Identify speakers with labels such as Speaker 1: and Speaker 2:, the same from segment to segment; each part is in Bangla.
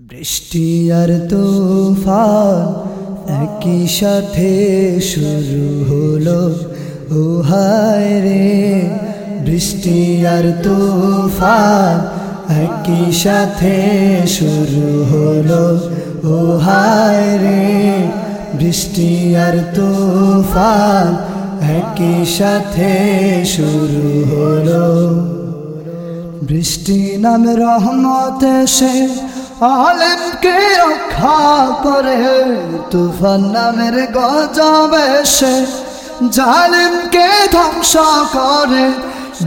Speaker 1: বৃষ্টি আর তুফান একই সাথে শুরু হলো। ও হায় রে, বৃষ্টি আর তুফান একই সাথে শুরু হলো। ও হায় রে, বৃষ্টি আর তুফান একই সাথে শুরু হলো। বৃষ্টি নামে রহমত এসে আলেমকে রক্ষা করে তুফান নামের গজব এসে, জালেমকে ধ্বংস করে।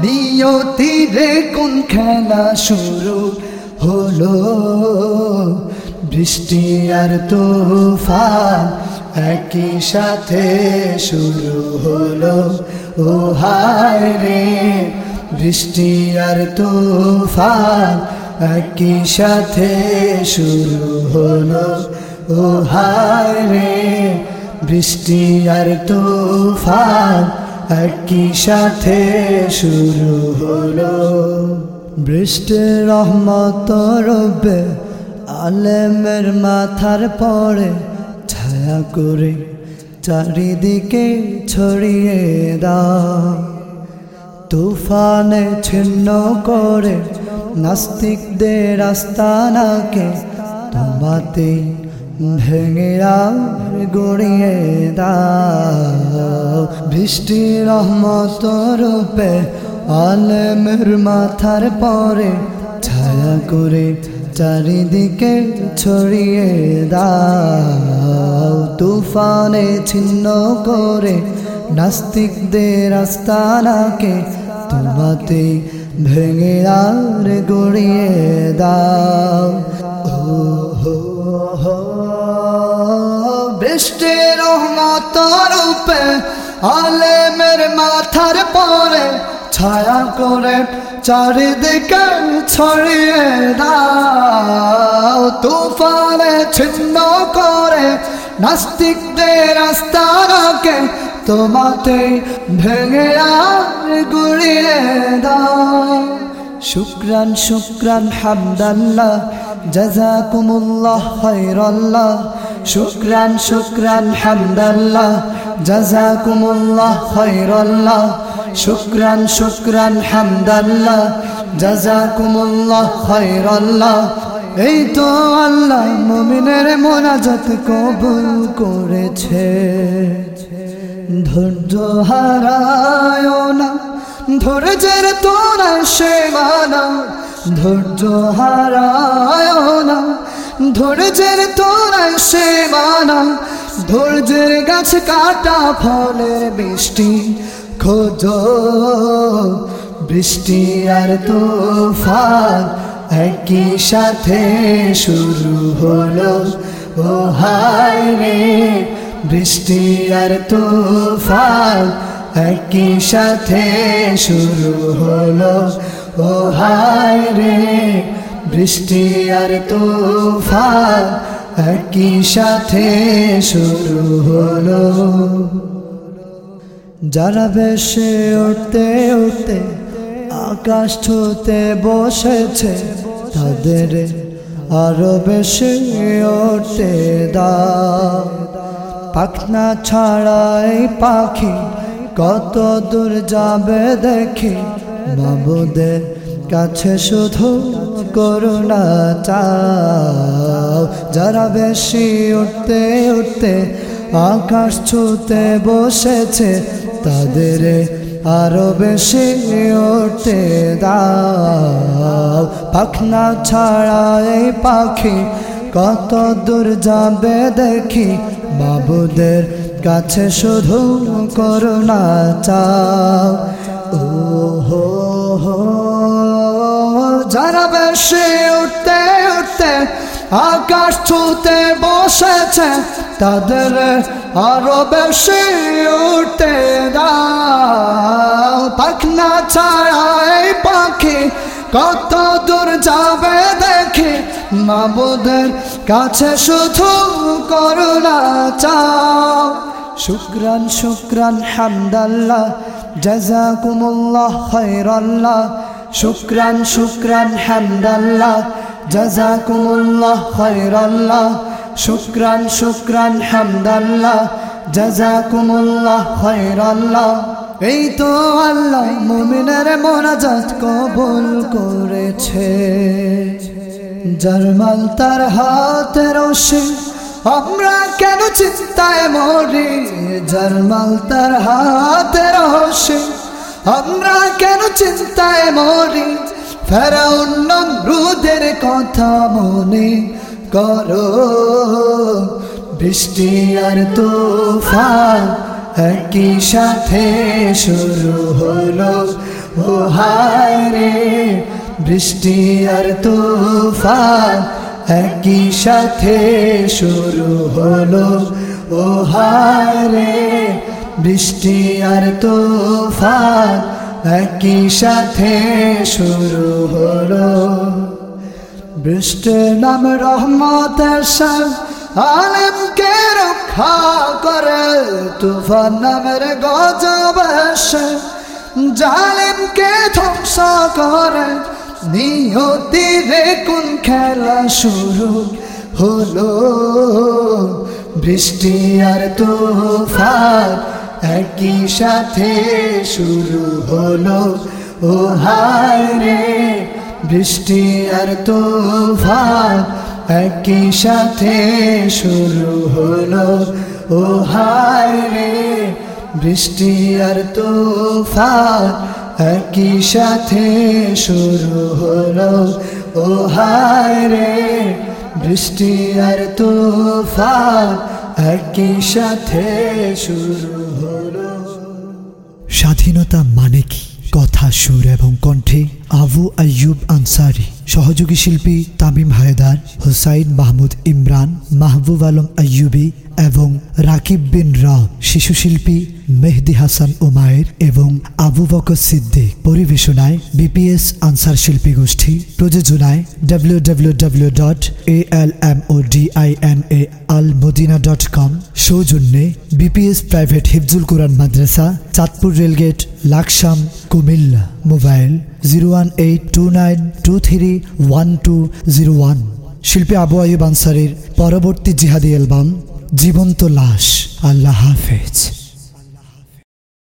Speaker 1: নিয়তিরে কোন খেলা শুরু হলো? বৃষ্টি আর তুফান একই সাথে শুরু হলো। ও হায় রে, বৃষ্টি আর তুফান একই সাথে শুরু হলো ও হায় রে বৃষ্টি আর তুফান একই সাথে শুরু হলো। বৃষ্টির রহমত রবে, আলেমের মাথার পরে ছায়া করে চারিদিকে ছড়িয়ে দাও। তুফানে ছিন্ন করে নাস্তিকদের আস্তানাকে তোমাতে ভেঙে গড়িয়ে দাও। বৃষ্টি রহমত রূপে আলেমের মাথার পরে ছায়া করে চারিদিকে ছড়িয়ে দাও। তুফানে ছিন্ন করে নাস্তিকদের আস্তানাকে তোমাতে ভেঙে আর গড়িয়ে দাও। বৃষ্টির রহমত রূপে আলেমের মাথার পরে ছায়া করে চারিদিকে ছড়িয়ে দাও। তুফানে ছিন্ন করে নাস্তিকদের আস্তানাকে তোমাতে ভেঙে আর গুড়িয়ে দাও শুক্রান শুক্রান, হামদাল্লাহ জাজাকুমুল্লাহ খাইরাল্লাহ শুক্রান শুক্রান, হামদাল্লাহ জাজাকুমুল্লাহ খাইরাল্লাহ শুক্রান শুক্রান, হামদাল্লাহ জাজাকুমুল্লাহ খাইরাল্লাহ এই তো আল্লাহ মুমিনের মোনাজাত কবুল করেছে। ধৈর্য হারায় না ধৈর্যের তোরা সে মানা ধৈর্য হারায় না ধৈর্যের তোরা সে মানা, ধৈর্যের গাছ কাটা ফলের বৃষ্টি, খোঁজ, বৃষ্টি আর তোফান একই সাথে শুরু হলো। ও হায় রে বৃষ্টি আর তুফান একই সাথে শুরু হলো। ও হায় রে, বৃষ্টি আর তুফান একই সাথে শুরু হলো। যারা বেশে উঠতে উঠতে আকাশ ছুতে বসেছে, তাদের আরও বেশি উঠতে দাও। পাখনা ছাড়াই পাখি কত দূর যাবে দেখি। বাবুদের কাছে শুধু করুণা চাও। যারা বেশি উঠতে উঠতে আকাশ ছুতে বসেছে, তাদের আরও বেশি উঠতে দাও। পাখনা ছাড়া এই পাখি কত দূর যাবে দেখি? বাবুদের কাছে শুধু করুণা চাও। ও হো হো, যারা বেশি উঠতে উঠতে আকাশ ছুতে বসেছে, তাদের আরও বেশি উঠতে দাও। পাখনা ছাড়া পাখি কত দূর যাবে মাবুদের কাছে শুধু করুণা চাও। শুক্রান শুক্রান, হামদাল্লাহ জাজাকুমুল্লাহ খাইরাল্লাহ শুক্রান শুক্রান, হামদাল্লাহ জাজাকুমুল্লাহ খৈরাল্লাহ শুক্রান শুক্রান, হামদাল্লাহ জাজাকুমুল্লাহ খৈরাল্লাহ এই তো আল্লাহ মুমিনের মোনাজাত কবুল করেছে। জার্মাল তার হাতে রসে আমরা কেন চিন্তায় মরি? জার্মাল তার হাতে রসে আমরা কেন চিন্তায় মরি? ফেরাউন নমরুদের কথা মনে করো, বৃষ্টি আর তুফান একই সাথে শুরু হলো। ও হায় রে বৃষ্টি আর তুফান একই সাথে শুরু হলো। ও হায় রে, বৃষ্টি আর তুফান একই সাথে শুরু হলো। বৃষ্টির নাম রহমতের সাথ আলমকে রক্ষা করে। তুফান নামের গজব জালেমকে ধ্বংস করে। নিয়তিরে কোন খেলা শুরু হলো? বৃষ্টি আর তুফান একই সাথে শুরু হলো। ও হায় রে, বৃষ্টি আর তুফান একই সাথে শুরু হলো। ও হায় রে, বৃষ্টি আর তুফান একই সাথে শুরু হলো। ও হারে বৃষ্টি আর তুফান একই সাথে শুরু হলো।
Speaker 2: স্বাধীনতা মানে কি? কথা সুর এবং কণ্ঠে আবু আয়ুব আনসারি। সহযোগী শিল্পী তামিম হায়দার, হুসাইন মাহমুদ ইমরান, মাহবুব আলম আয়ুবী এবং রাকিব বিন রাও, শিশু শিল্পী মেহদি হাসান ওমায়ের এবং আবু বকর সিদ্দিক। পরিবেশনায় বিপিএস আনসার শিল্পী গোষ্ঠী। প্রযোজনায় W W W dot A L M O D I N A Al Madina dot com. সৌজন্যে বিপিএস প্রাইভেট হিফজুল কোরআন মাদ্রাসা, Chandpur rail gate, Laksam Comilla mobile zero one eight two nine two three one two zero one. শিল্পী আবু আয়ুব আনসারির পরবর্তী জিহাদি অ্যালবাম জীবন্ত লাশ। আল্লাহ হাফেজ।